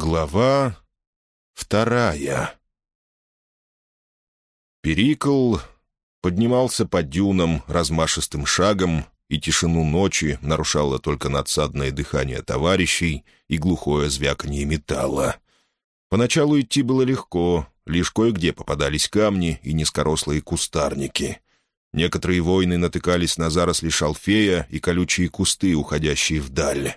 Глава вторая Перикл поднимался по дюнам размашистым шагом, и тишину ночи нарушало только надсадное дыхание товарищей и глухое звяканье металла. Поначалу идти было легко, лишь кое-где попадались камни и низкорослые кустарники. Некоторые воины натыкались на заросли шалфея и колючие кусты, уходящие вдаль.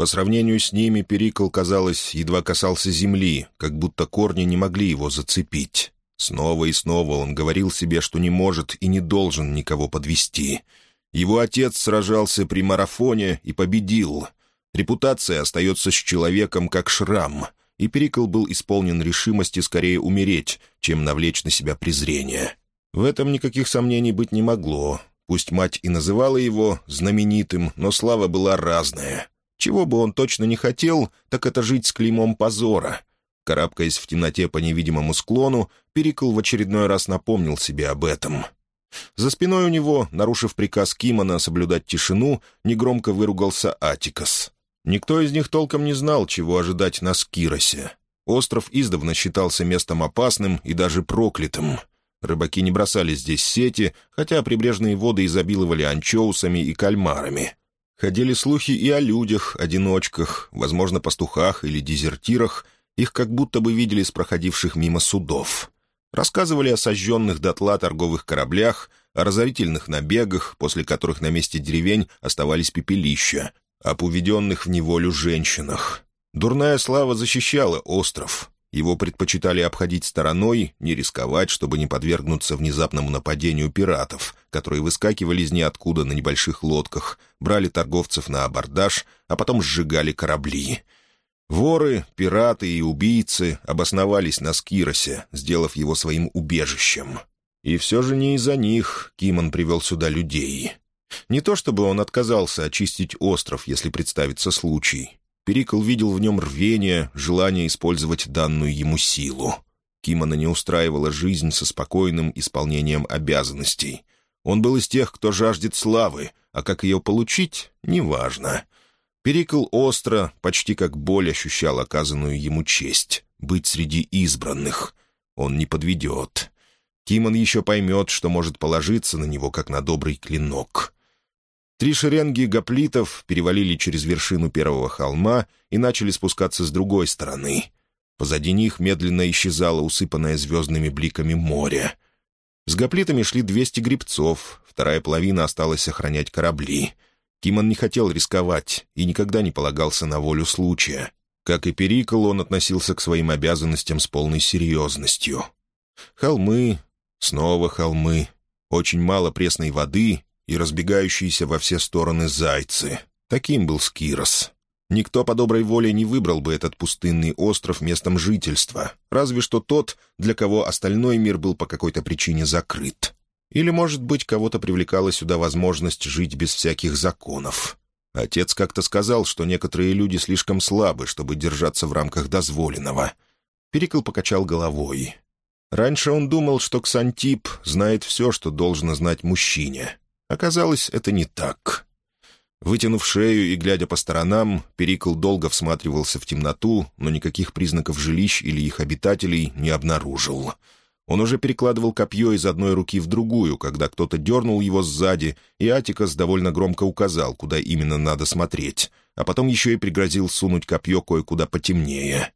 По сравнению с ними Перикл, казалось, едва касался земли, как будто корни не могли его зацепить. Снова и снова он говорил себе, что не может и не должен никого подвести. Его отец сражался при марафоне и победил. Репутация остается с человеком как шрам, и Перикл был исполнен решимости скорее умереть, чем навлечь на себя презрение. В этом никаких сомнений быть не могло. Пусть мать и называла его знаменитым, но слава была разная — чего бы он точно не хотел, так это жить с клеймом позора. Карабкаясь в темноте по невидимому склону, Перикл в очередной раз напомнил себе об этом. За спиной у него, нарушив приказ Кимона соблюдать тишину, негромко выругался Атикас. Никто из них толком не знал, чего ожидать на Скиросе. Остров издавна считался местом опасным и даже проклятым. Рыбаки не бросали здесь сети, хотя прибрежные воды изобиловали анчоусами и кальмарами. Ходили слухи и о людях, одиночках, возможно, пастухах или дезертирах. Их как будто бы видели с проходивших мимо судов. Рассказывали о сожженных дотла торговых кораблях, о разорительных набегах, после которых на месте деревень оставались пепелища, об уведенных в неволю женщинах. Дурная слава защищала остров. Его предпочитали обходить стороной, не рисковать, чтобы не подвергнуться внезапному нападению пиратов, которые выскакивали из ниоткуда на небольших лодках, брали торговцев на абордаж, а потом сжигали корабли. Воры, пираты и убийцы обосновались на Скиросе, сделав его своим убежищем. И все же не из-за них Кимон привел сюда людей. Не то чтобы он отказался очистить остров, если представится случай. Перикл видел в нем рвение, желание использовать данную ему силу. Кимона не устраивала жизнь со спокойным исполнением обязанностей. Он был из тех, кто жаждет славы, а как ее получить — неважно. Перикл остро, почти как боль ощущал оказанную ему честь — быть среди избранных. Он не подведет. Кимон еще поймет, что может положиться на него, как на добрый клинок. Три шеренги гоплитов перевалили через вершину первого холма и начали спускаться с другой стороны. Позади них медленно исчезало усыпанное звездными бликами море. С гоплитами шли двести грибцов, вторая половина осталась охранять корабли. Кимон не хотел рисковать и никогда не полагался на волю случая. Как и Перикл, он относился к своим обязанностям с полной серьезностью. Холмы, снова холмы, очень мало пресной воды и разбегающиеся во все стороны зайцы. Таким был Скирос. Никто по доброй воле не выбрал бы этот пустынный остров местом жительства, разве что тот, для кого остальной мир был по какой-то причине закрыт. Или, может быть, кого-то привлекала сюда возможность жить без всяких законов. Отец как-то сказал, что некоторые люди слишком слабы, чтобы держаться в рамках дозволенного. Перикл покачал головой. Раньше он думал, что Ксантип знает все, что должно знать мужчине. Оказалось, это не так. Вытянув шею и глядя по сторонам, Перикл долго всматривался в темноту, но никаких признаков жилищ или их обитателей не обнаружил. Он уже перекладывал копье из одной руки в другую, когда кто-то дернул его сзади, и Атикас довольно громко указал, куда именно надо смотреть, а потом еще и пригрозил сунуть копье кое-куда потемнее.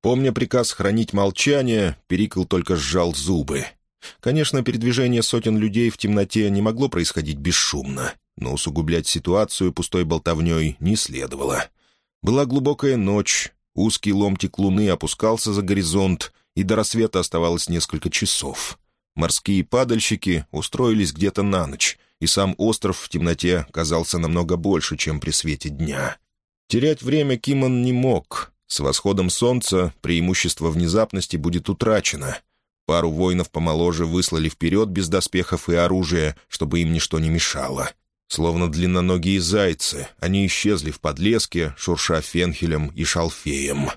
Помня приказ хранить молчание, Перикл только сжал зубы — Конечно, передвижение сотен людей в темноте не могло происходить бесшумно, но усугублять ситуацию пустой болтовней не следовало. Была глубокая ночь, узкий ломтик луны опускался за горизонт, и до рассвета оставалось несколько часов. Морские падальщики устроились где-то на ночь, и сам остров в темноте казался намного больше, чем при свете дня. Терять время Кимон не мог. С восходом солнца преимущество внезапности будет утрачено — Пару воинов помоложе выслали вперед без доспехов и оружия, чтобы им ничто не мешало. Словно длинноногие зайцы, они исчезли в подлеске, шурша фенхелем и шалфеем.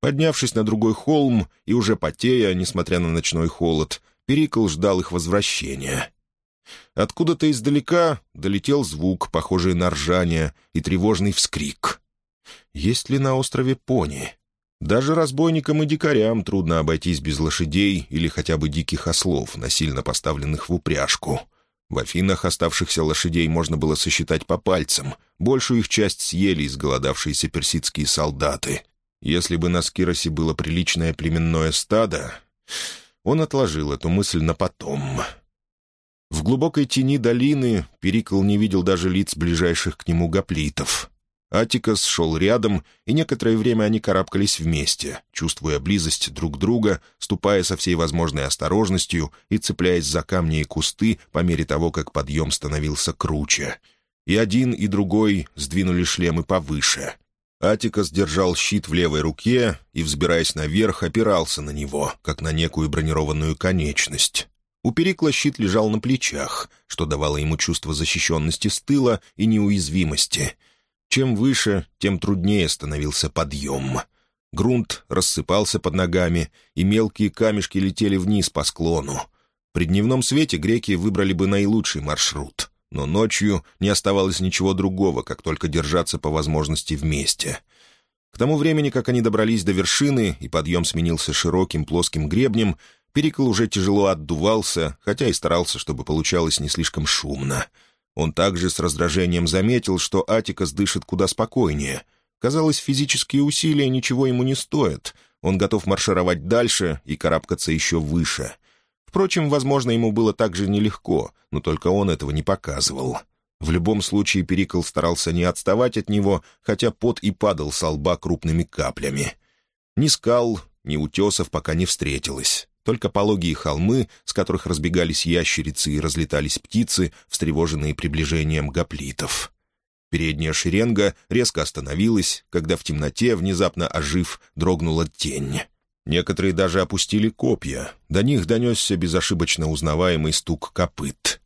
Поднявшись на другой холм и уже потея, несмотря на ночной холод, Перикл ждал их возвращения. Откуда-то издалека долетел звук, похожий на ржание, и тревожный вскрик. «Есть ли на острове пони?» Даже разбойникам и дикарям трудно обойтись без лошадей или хотя бы диких ослов, насильно поставленных в упряжку. В Афинах оставшихся лошадей можно было сосчитать по пальцам. Большую их часть съели изголодавшиеся персидские солдаты. Если бы на Скиросе было приличное племенное стадо... Он отложил эту мысль на потом. В глубокой тени долины Перикл не видел даже лиц ближайших к нему гоплитов. Атикас шел рядом, и некоторое время они карабкались вместе, чувствуя близость друг друга, ступая со всей возможной осторожностью и цепляясь за камни и кусты по мере того, как подъем становился круче. И один, и другой сдвинули шлемы повыше. Атикас держал щит в левой руке и, взбираясь наверх, опирался на него, как на некую бронированную конечность. У Перикла щит лежал на плечах, что давало ему чувство защищенности с тыла и неуязвимости — чем выше, тем труднее становился подъем. Грунт рассыпался под ногами, и мелкие камешки летели вниз по склону. При дневном свете греки выбрали бы наилучший маршрут, но ночью не оставалось ничего другого, как только держаться по возможности вместе. К тому времени, как они добрались до вершины, и подъем сменился широким плоским гребнем, Перикл уже тяжело отдувался, хотя и старался, чтобы получалось не слишком шумно — он также с раздражением заметил, что Атикас дышит куда спокойнее. Казалось, физические усилия ничего ему не стоят. Он готов маршировать дальше и карабкаться еще выше. Впрочем, возможно, ему было так же нелегко, но только он этого не показывал. В любом случае Перикл старался не отставать от него, хотя пот и падал со лба крупными каплями. Ни скал, ни утесов пока не встретилось только пологие холмы, с которых разбегались ящерицы и разлетались птицы, встревоженные приближением гоплитов. Передняя шеренга резко остановилась, когда в темноте, внезапно ожив, дрогнула тень. Некоторые даже опустили копья, до них донесся безошибочно узнаваемый стук копыт.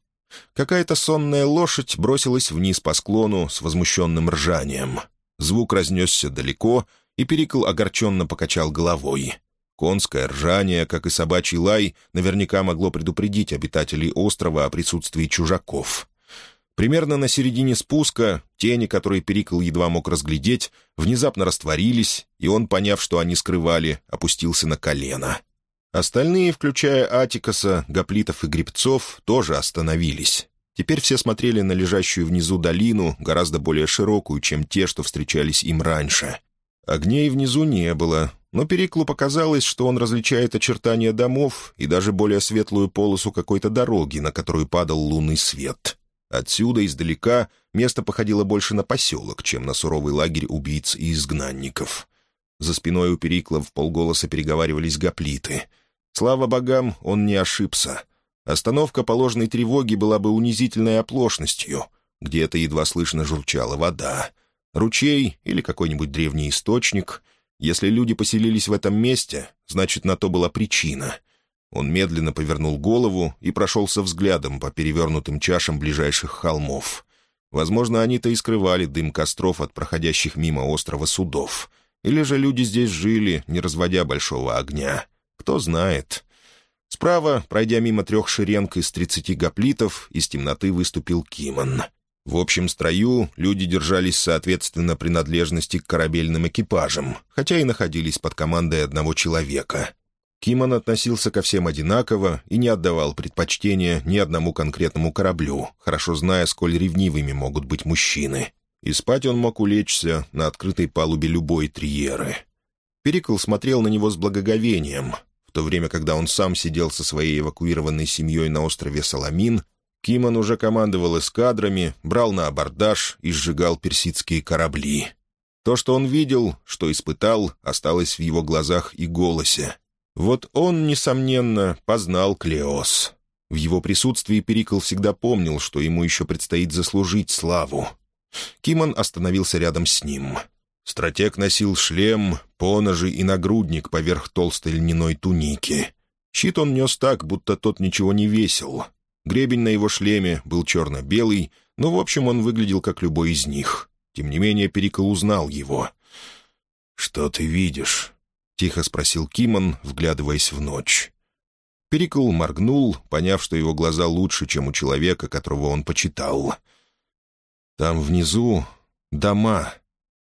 Какая-то сонная лошадь бросилась вниз по склону с возмущенным ржанием. Звук разнесся далеко, и Перикл огорченно покачал головой. Конское ржание, как и собачий лай, наверняка могло предупредить обитателей острова о присутствии чужаков. Примерно на середине спуска тени, которые Перикл едва мог разглядеть, внезапно растворились, и он, поняв, что они скрывали, опустился на колено. Остальные, включая Атикаса, Гоплитов и Грибцов, тоже остановились. Теперь все смотрели на лежащую внизу долину, гораздо более широкую, чем те, что встречались им раньше. Огней внизу не было, но Периклу показалось, что он различает очертания домов и даже более светлую полосу какой-то дороги, на которую падал лунный свет. Отсюда, издалека, место походило больше на поселок, чем на суровый лагерь убийц и изгнанников. За спиной у Перикла в полголоса переговаривались гоплиты. Слава богам, он не ошибся. Остановка по ложной тревоге была бы унизительной оплошностью. Где-то едва слышно журчала вода. Ручей или какой-нибудь древний источник — если люди поселились в этом месте, значит, на то была причина. Он медленно повернул голову и прошелся взглядом по перевернутым чашам ближайших холмов. Возможно, они-то и скрывали дым костров от проходящих мимо острова судов. Или же люди здесь жили, не разводя большого огня. Кто знает. Справа, пройдя мимо трех шеренг из тридцати гоплитов, из темноты выступил Кимон — в общем строю люди держались соответственно принадлежности к корабельным экипажам, хотя и находились под командой одного человека. Кимон относился ко всем одинаково и не отдавал предпочтения ни одному конкретному кораблю, хорошо зная, сколь ревнивыми могут быть мужчины. И спать он мог улечься на открытой палубе любой триеры. Перикл смотрел на него с благоговением, в то время, когда он сам сидел со своей эвакуированной семьей на острове Саламин, Кимон уже командовал эскадрами, брал на абордаж и сжигал персидские корабли. То, что он видел, что испытал, осталось в его глазах и голосе. Вот он, несомненно, познал Клеос. В его присутствии Перикл всегда помнил, что ему еще предстоит заслужить славу. Кимон остановился рядом с ним. Стратег носил шлем, поножи и нагрудник поверх толстой льняной туники. Щит он нес так, будто тот ничего не весил — Гребень на его шлеме был черно-белый, но, в общем, он выглядел как любой из них. Тем не менее, Перикл узнал его. «Что ты видишь?» — тихо спросил Кимон, вглядываясь в ночь. Перикл моргнул, поняв, что его глаза лучше, чем у человека, которого он почитал. «Там внизу дома.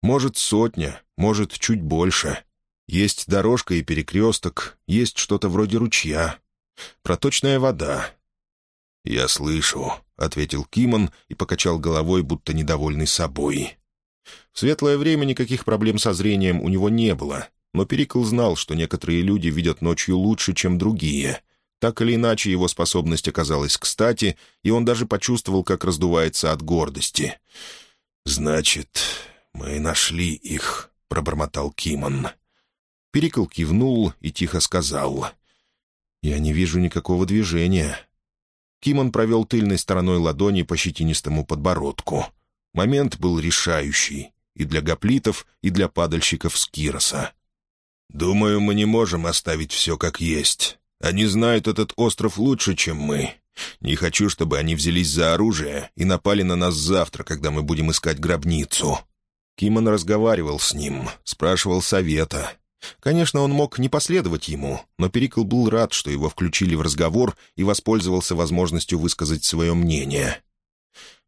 Может, сотня, может, чуть больше. Есть дорожка и перекресток, есть что-то вроде ручья. Проточная вода». «Я слышу», — ответил Кимон и покачал головой, будто недовольный собой. В светлое время никаких проблем со зрением у него не было, но Перикл знал, что некоторые люди видят ночью лучше, чем другие. Так или иначе, его способность оказалась кстати, и он даже почувствовал, как раздувается от гордости. «Значит, мы нашли их», — пробормотал Кимон. Перикл кивнул и тихо сказал. «Я не вижу никакого движения». Кимон провел тыльной стороной ладони по щетинистому подбородку. Момент был решающий и для гоплитов, и для падальщиков с Кироса. «Думаю, мы не можем оставить все как есть. Они знают этот остров лучше, чем мы. Не хочу, чтобы они взялись за оружие и напали на нас завтра, когда мы будем искать гробницу». Кимон разговаривал с ним, спрашивал совета. Конечно, он мог не последовать ему, но Перикл был рад, что его включили в разговор и воспользовался возможностью высказать свое мнение.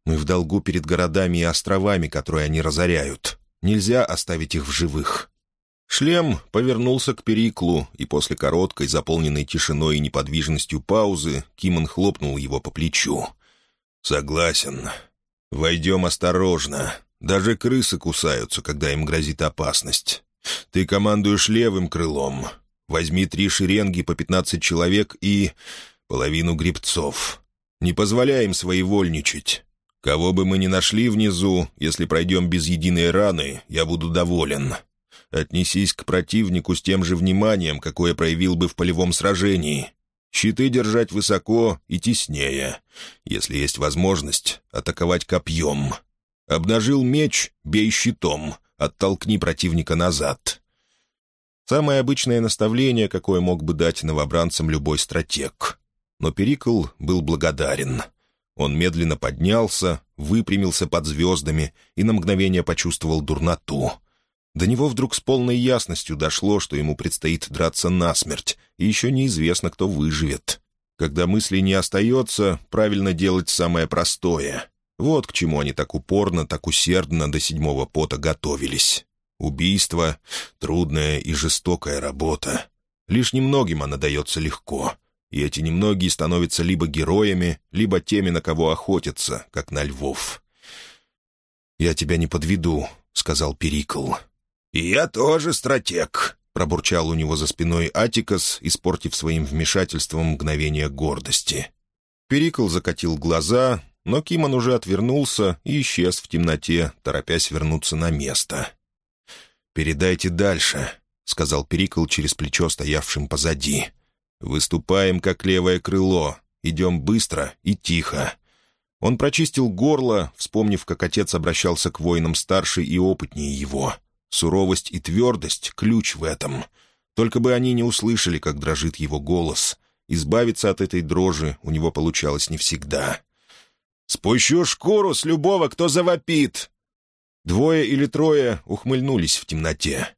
«Мы в долгу перед городами и островами, которые они разоряют. Нельзя оставить их в живых. Шлем повернулся к Периклу, и после короткой, заполненной тишиной и неподвижностью паузы, Кимон хлопнул его по плечу. «Согласен. Войдем осторожно. Даже крысы кусаются, когда им грозит опасность. Ты командуешь левым крылом. Возьми три шеренги по пятнадцать человек и... половину грибцов. Не позволяй им своевольничать. Кого бы мы ни нашли внизу, если пройдем без единой раны, я буду доволен. Отнесись к противнику с тем же вниманием, какое проявил бы в полевом сражении. Щиты держать высоко и теснее. Если есть возможность, атаковать копьем. Обнажил меч — бей щитом, оттолкни противника назад. Самое обычное наставление, какое мог бы дать новобранцам любой стратег. Но Перикл был благодарен. Он медленно поднялся, выпрямился под звездами и на мгновение почувствовал дурноту — до него вдруг с полной ясностью дошло, что ему предстоит драться насмерть, и еще неизвестно, кто выживет. Когда мысли не остается, правильно делать самое простое. Вот к чему они так упорно, так усердно до седьмого пота готовились. Убийство — трудная и жестокая работа. Лишь немногим она дается легко, и эти немногие становятся либо героями, либо теми, на кого охотятся, как на львов. «Я тебя не подведу», — сказал Перикл. «И я тоже стратег», — пробурчал у него за спиной Атикас, испортив своим вмешательством мгновение гордости. Перикл закатил глаза, но Кимон уже отвернулся и исчез в темноте, торопясь вернуться на место. «Передайте дальше», — сказал Перикл через плечо стоявшим позади. «Выступаем, как левое крыло. Идем быстро и тихо». Он прочистил горло, вспомнив, как отец обращался к воинам старше и опытнее его — Суровость и твердость — ключ в этом. Только бы они не услышали, как дрожит его голос. Избавиться от этой дрожи у него получалось не всегда. «Спущу шкуру с любого, кто завопит!» Двое или трое ухмыльнулись в темноте.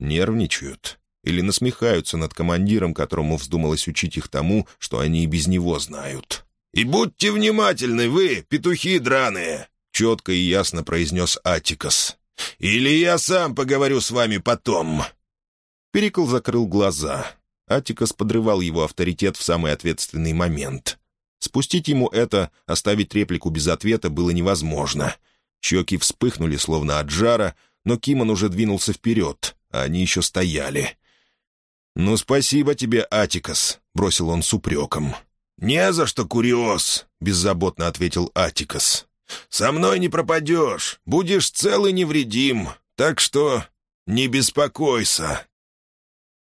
Нервничают или насмехаются над командиром, которому вздумалось учить их тому, что они и без него знают. «И будьте внимательны вы, петухи драные!» — четко и ясно произнес Атикас. Или я сам поговорю с вами потом». Перикл закрыл глаза. Атикас подрывал его авторитет в самый ответственный момент. Спустить ему это, оставить реплику без ответа было невозможно. Щеки вспыхнули, словно от жара, но Кимон уже двинулся вперед, а они еще стояли. «Ну, спасибо тебе, Атикас», — бросил он с упреком. «Не за что, Куриос», — беззаботно ответил Атикас. Со мной не пропадешь, будешь цел и невредим, так что не беспокойся».